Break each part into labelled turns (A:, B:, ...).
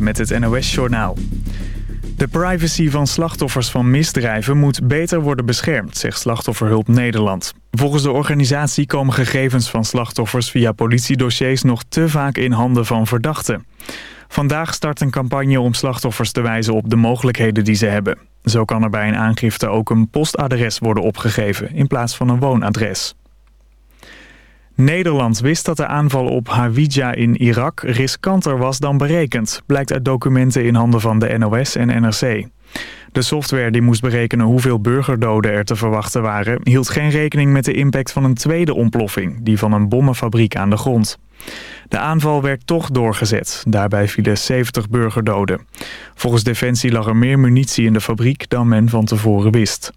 A: met het NOS-journaal. De privacy van slachtoffers van misdrijven moet beter worden beschermd, zegt Slachtofferhulp Nederland. Volgens de organisatie komen gegevens van slachtoffers via politiedossiers nog te vaak in handen van verdachten. Vandaag start een campagne om slachtoffers te wijzen op de mogelijkheden die ze hebben. Zo kan er bij een aangifte ook een postadres worden opgegeven in plaats van een woonadres. Nederland wist dat de aanval op Hawija in Irak riskanter was dan berekend, blijkt uit documenten in handen van de NOS en NRC. De software die moest berekenen hoeveel burgerdoden er te verwachten waren... hield geen rekening met de impact van een tweede ontploffing, die van een bommenfabriek aan de grond. De aanval werd toch doorgezet. Daarbij vielen 70 burgerdoden. Volgens Defensie lag er meer munitie in de fabriek dan men van tevoren wist.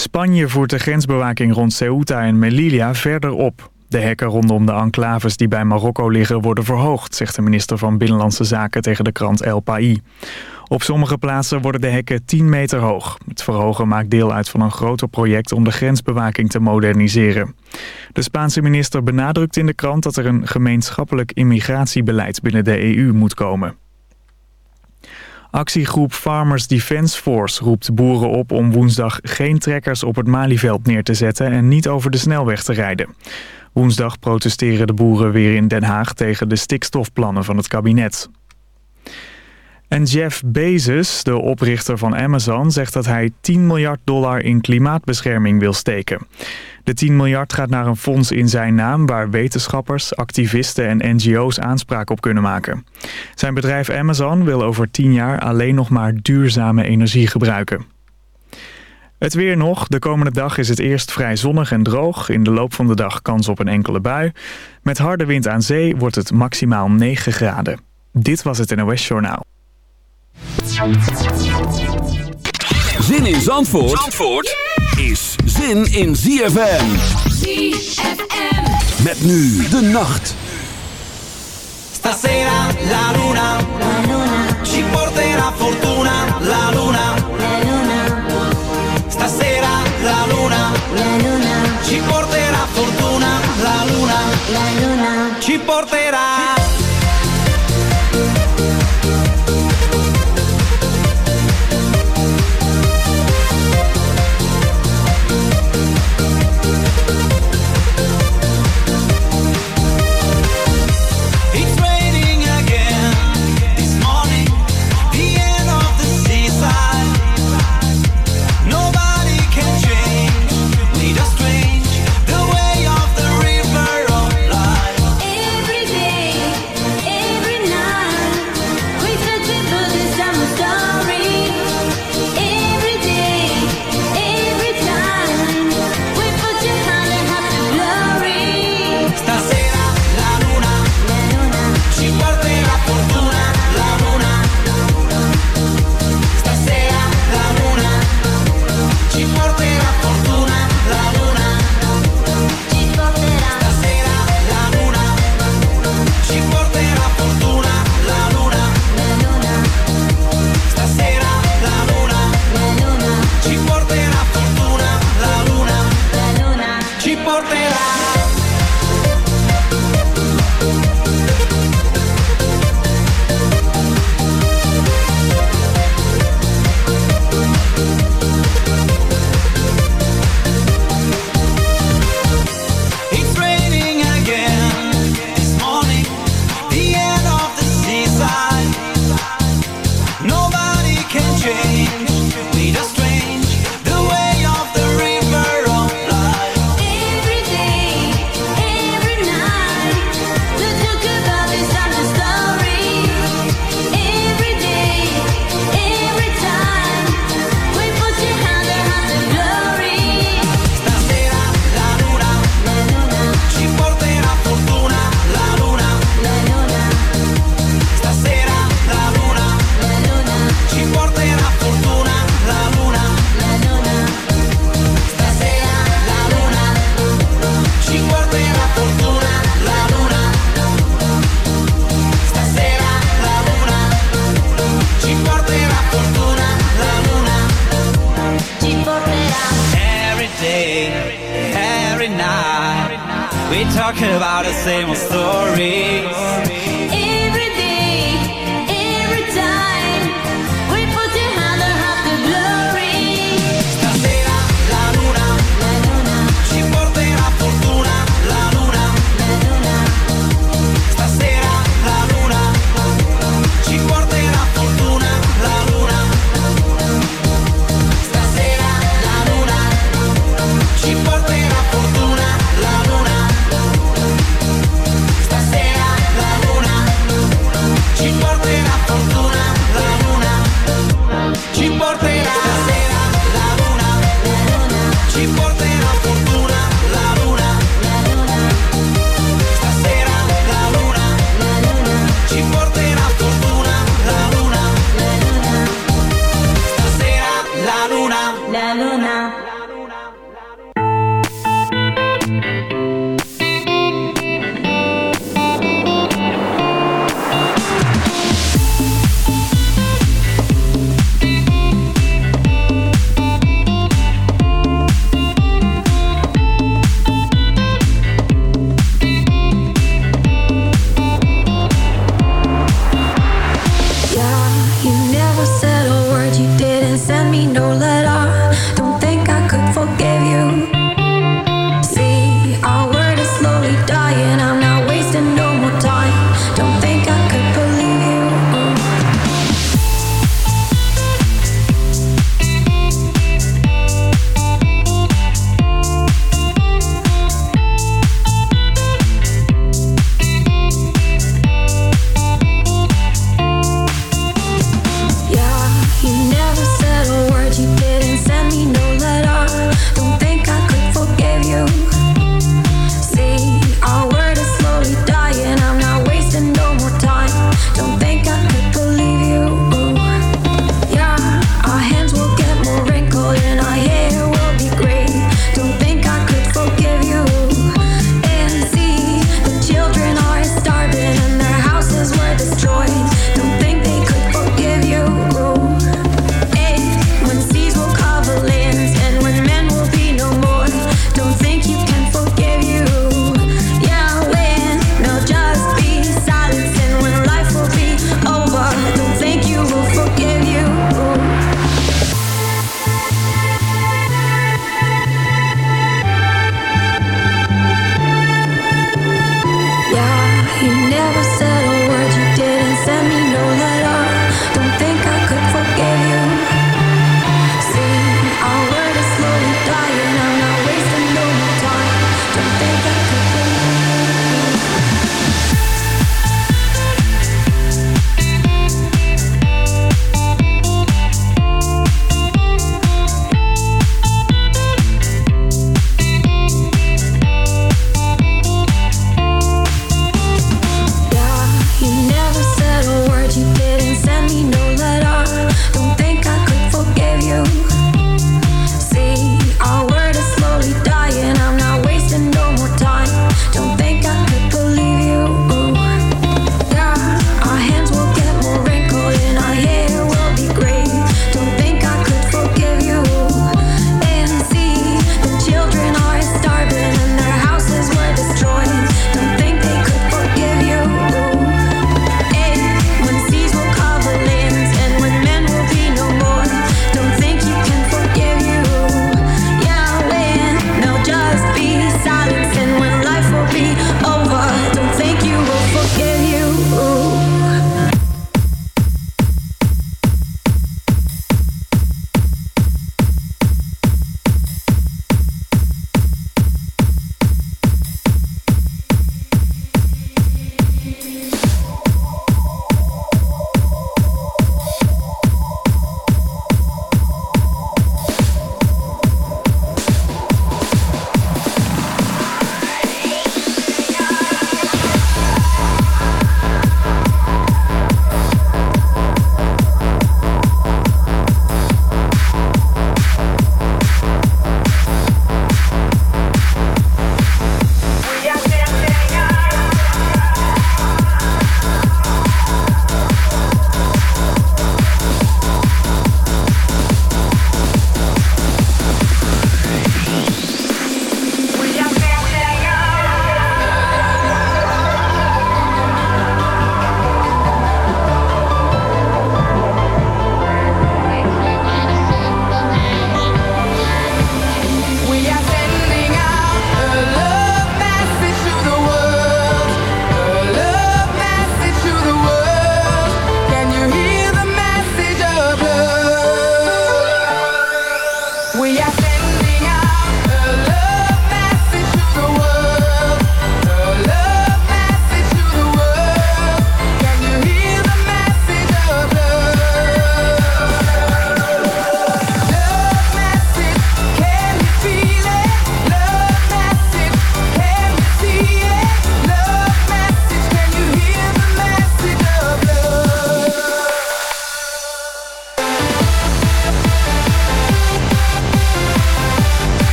A: Spanje voert de grensbewaking rond Ceuta en Melilla verder op. De hekken rondom de enclaves die bij Marokko liggen worden verhoogd, zegt de minister van Binnenlandse Zaken tegen de krant El País. Op sommige plaatsen worden de hekken 10 meter hoog. Het verhogen maakt deel uit van een groter project om de grensbewaking te moderniseren. De Spaanse minister benadrukt in de krant dat er een gemeenschappelijk immigratiebeleid binnen de EU moet komen. Actiegroep Farmers Defence Force roept boeren op om woensdag geen trekkers op het Malieveld neer te zetten en niet over de snelweg te rijden. Woensdag protesteren de boeren weer in Den Haag tegen de stikstofplannen van het kabinet. En Jeff Bezos, de oprichter van Amazon, zegt dat hij 10 miljard dollar in klimaatbescherming wil steken. De 10 miljard gaat naar een fonds in zijn naam waar wetenschappers, activisten en NGO's aanspraak op kunnen maken. Zijn bedrijf Amazon wil over 10 jaar alleen nog maar duurzame energie gebruiken. Het weer nog. De komende dag is het eerst vrij zonnig en droog. In de loop van de dag kans op een enkele bui. Met harde wind aan zee wordt het maximaal 9 graden. Dit was het NOS Journaal.
B: Zin in Zandvoort, Zandvoort is zin in ZFM. ZFM. Met nu de nacht.
C: Stasera la luna, la luna ci porterà fortuna, la luna. La luna. Stasera la luna, la luna ci porterà fortuna, la luna. La luna ci porterà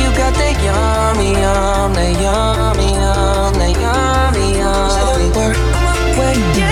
D: you got that yummy, yum, that yummy, yum, that yummy, yum. Say the word, word, yeah.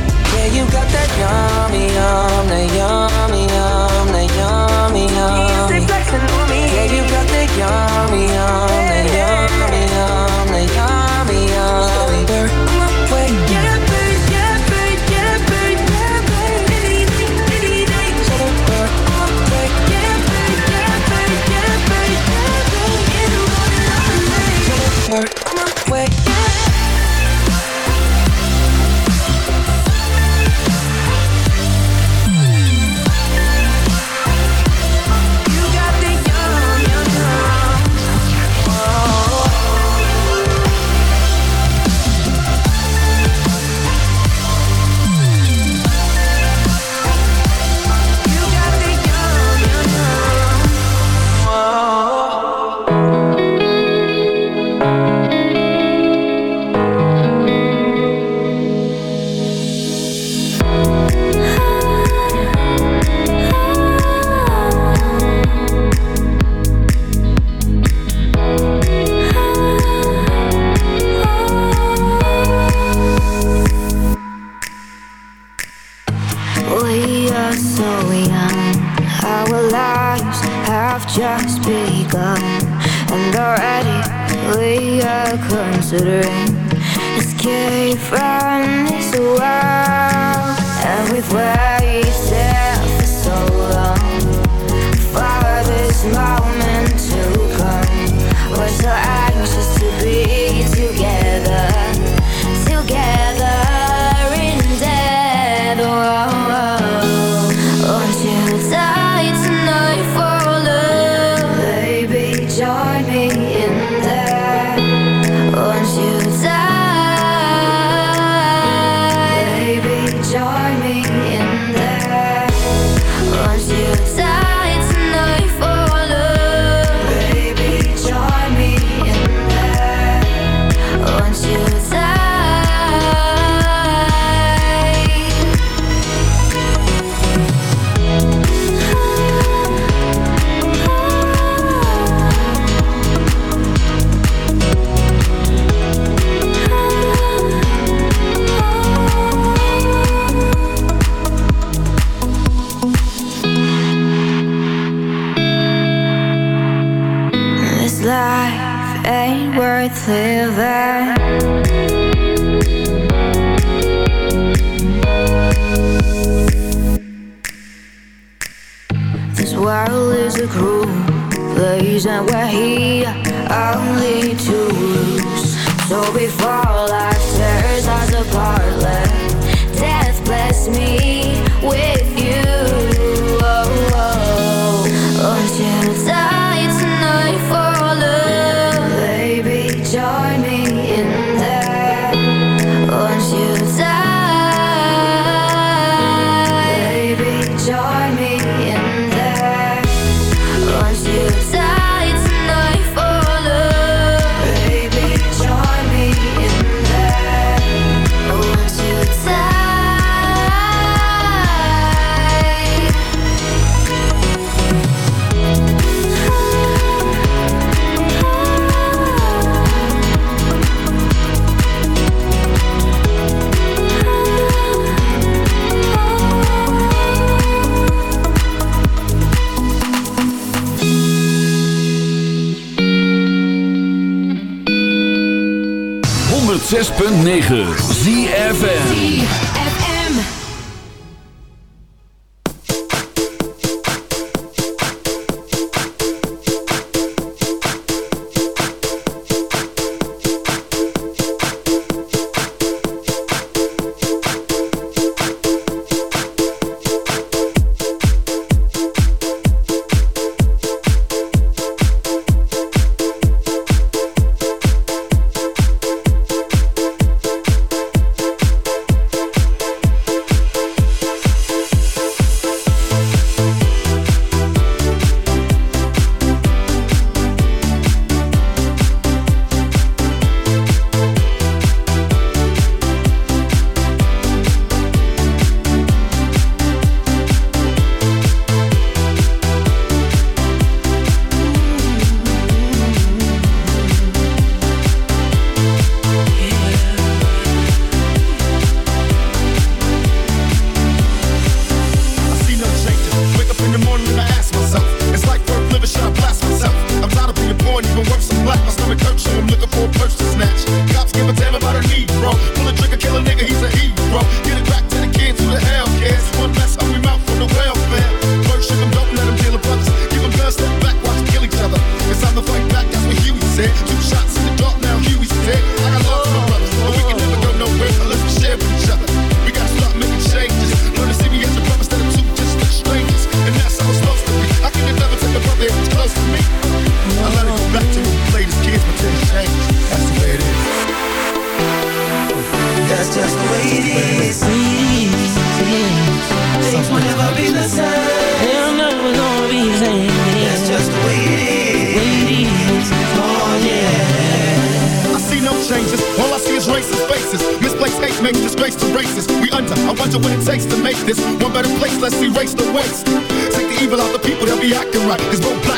D: yeah, you got that yummy, yum, that yummy, yum, that yummy, yum. Yeah, you got that yummy, yum, that yummy, yum, that yummy, yum. Burn my way, yeah, babe, yeah, babe, yeah, babe, yeah, babe. Anything, anything. So burn my way, yeah, babe, yeah, babe, yeah, babe, yeah, babe. You know what I mean. Burn my
E: and we're here only
F: 9.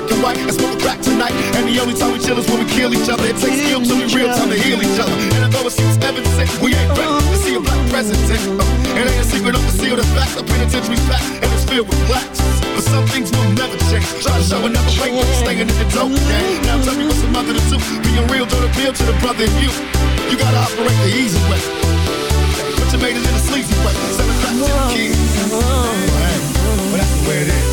F: Black and white, and smoke crack tonight. And the only time we chill is when we kill each other. It takes skill to be real time to heal each other. And although it seems evident, we ain't ready to see a black president. Uh, it ain't a secret of the seal, the fact. The penitentiary's back, and it's filled with blacks. But some things will never change. Try to show another way, but staying in the dope game. Now tell me what's the mother to do. Being real don't appeal to the brother in you. You gotta operate the easy way. But you made it in a sleazy way. It back to the kids. But that's the way it is.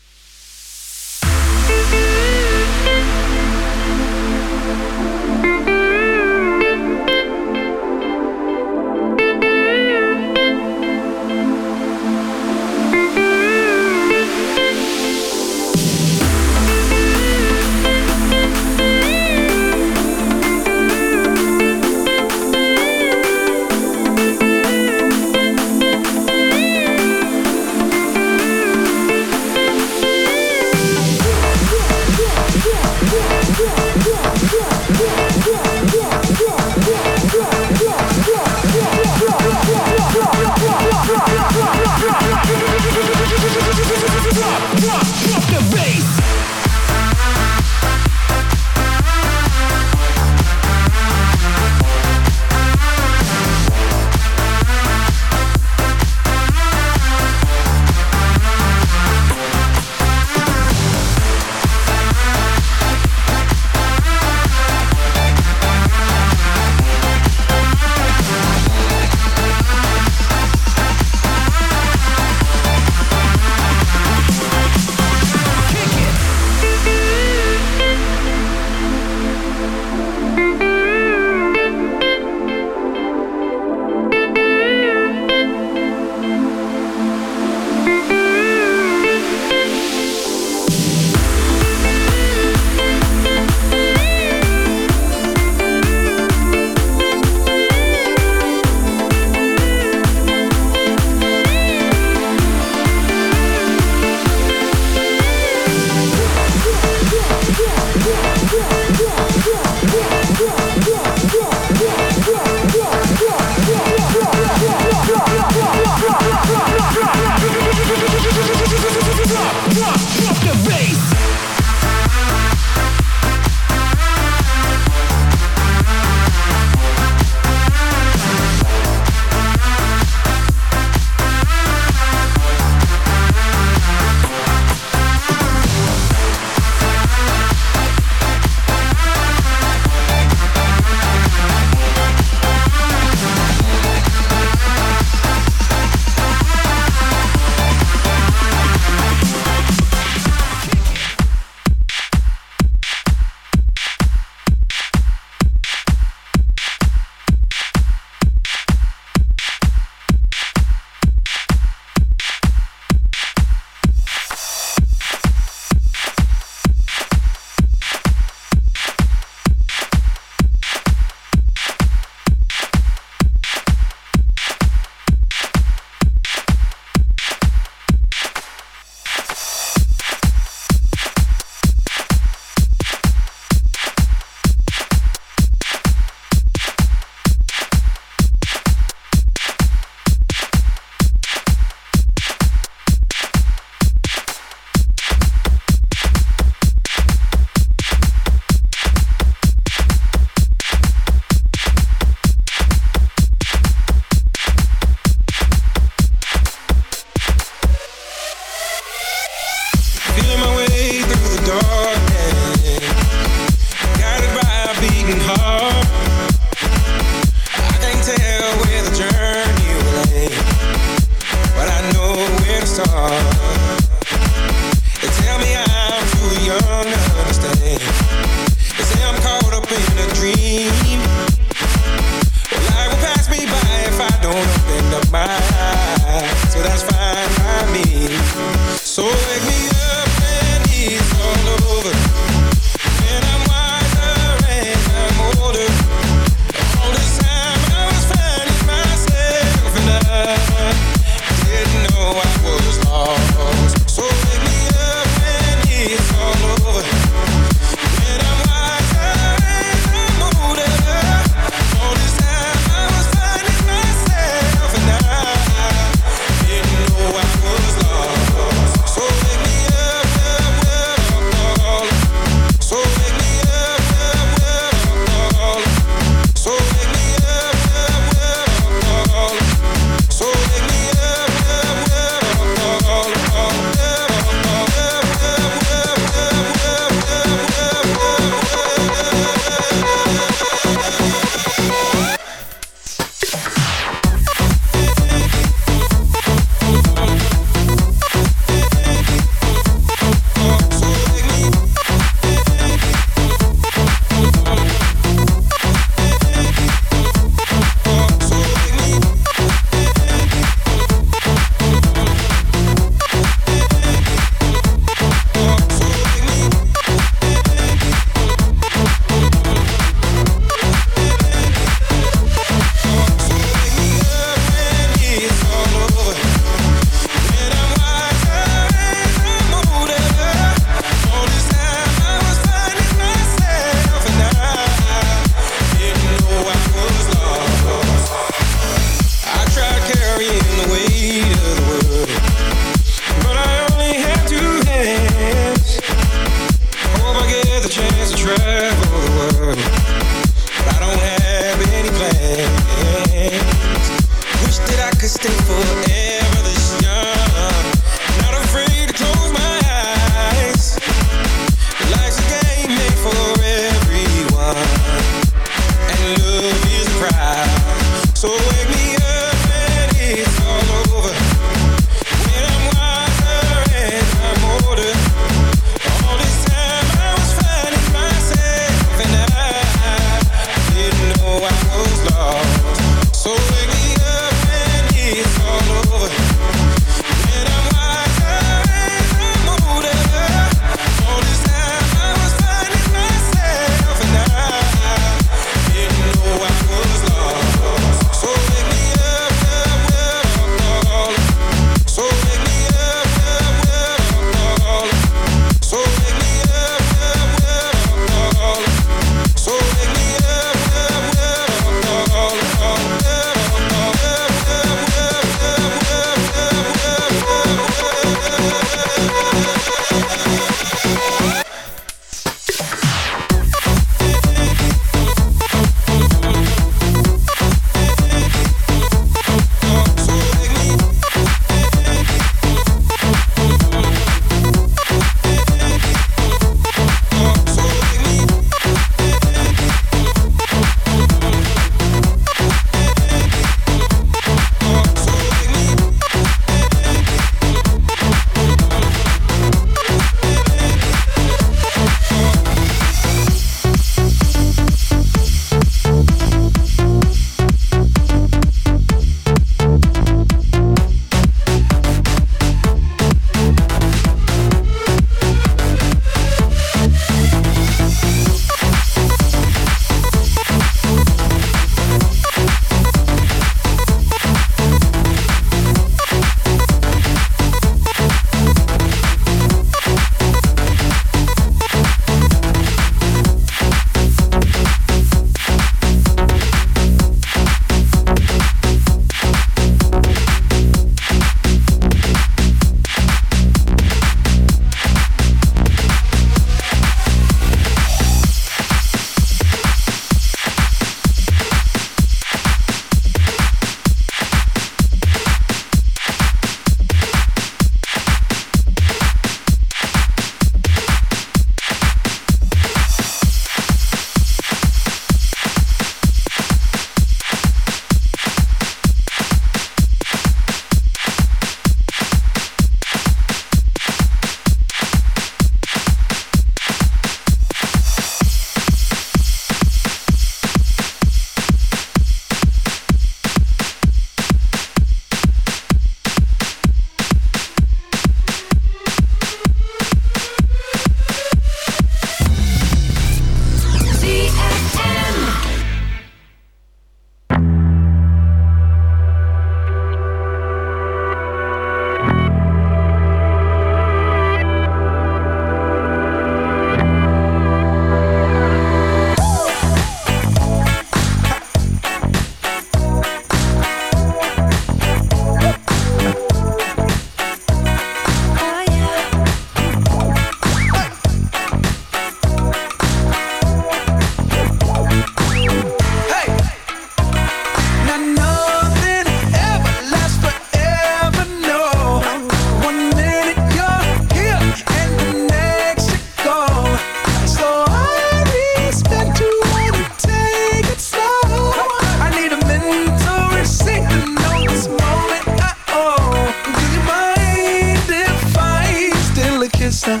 F: missing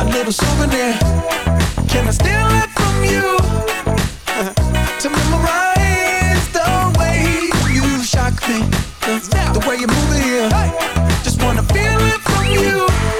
F: A
G: little souvenir. Can I steal it from you? To memorize the way you shock me. The way you move it here. Just wanna feel it from you.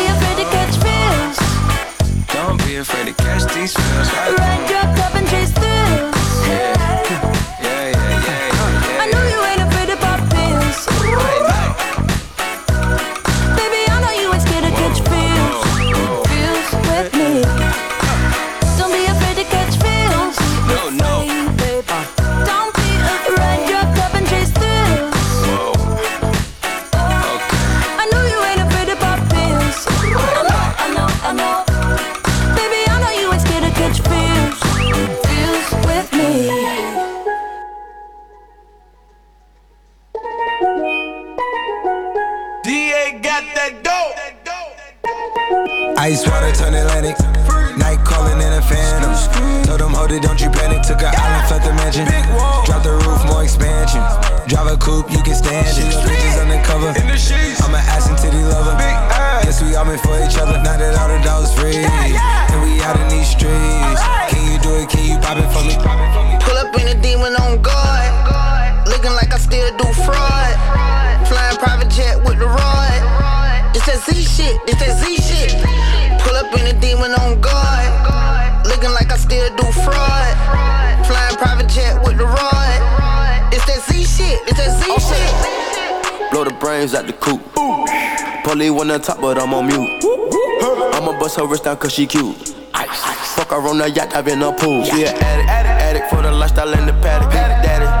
H: Don't be afraid to catch
I: these feels.
H: Your cup and chase thrills.
I: Yeah, yeah, yeah, yeah.
H: I know you ain't afraid to pop pills.
J: Blow the the coop. Polly on top, but I'm on mute. I'ma bust her wrist down cause she cute. Fuck her on the yacht, I've been a pool. She an addict, addict for the lifestyle and the paddock. Daddy,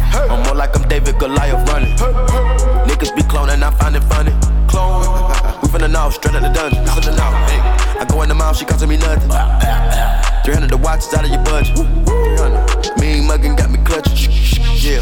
J: I'm more like I'm David Goliath running. Niggas be cloning, I find it funny. Clone, we finna know, straight out the dungeon. Know, hey. I go in the mouth, she costing me nothing. 300 the watch is out of your budget. 300. Mean muggin' got me clutching. Yeah,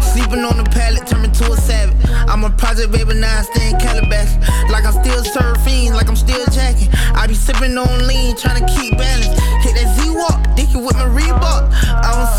K: Sleeping on the pallet, turning to a savage. I'm a project baby, now I stay in Calabash. Like I'm still surfing, like I'm still jacking. I be sipping on lean, trying to keep balance. Hit that Z Walk, dicky with my Reebok. I don't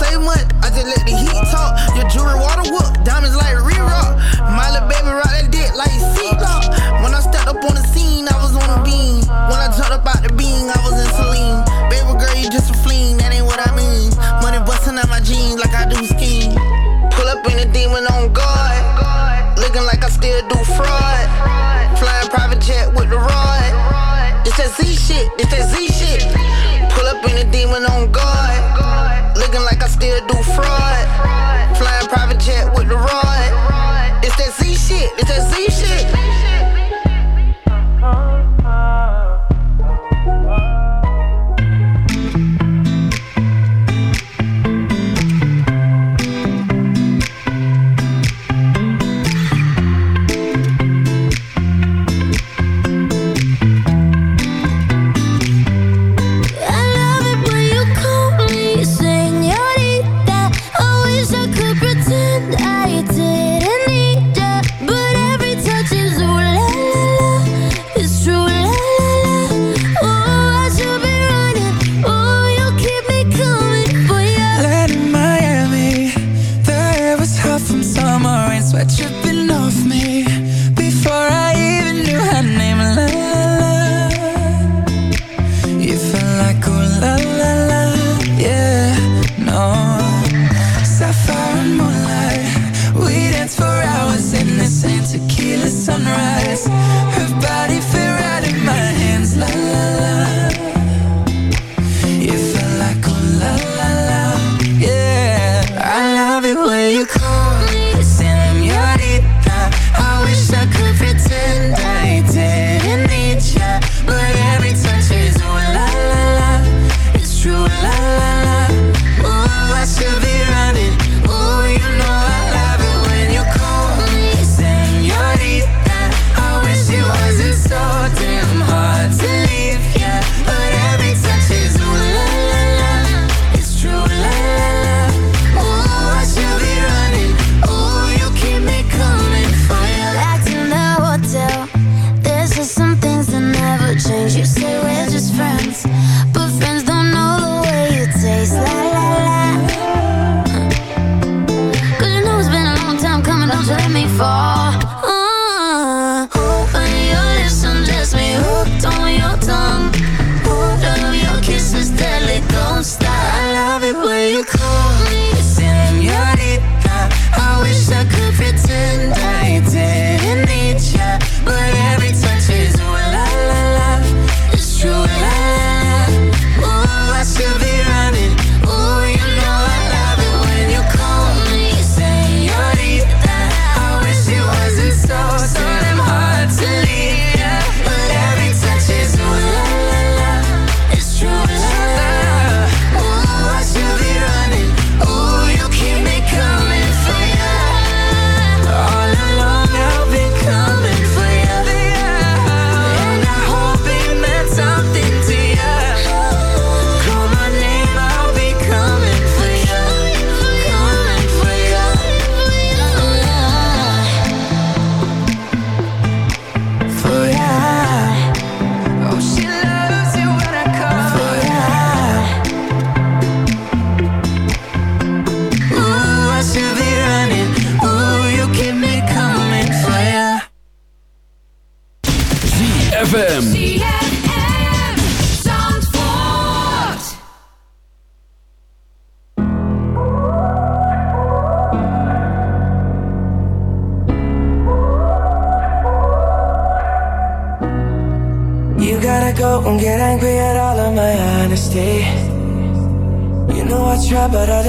K: If it's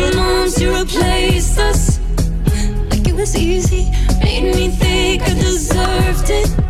H: Two months you replaced us like it was easy. Made me think I deserved it.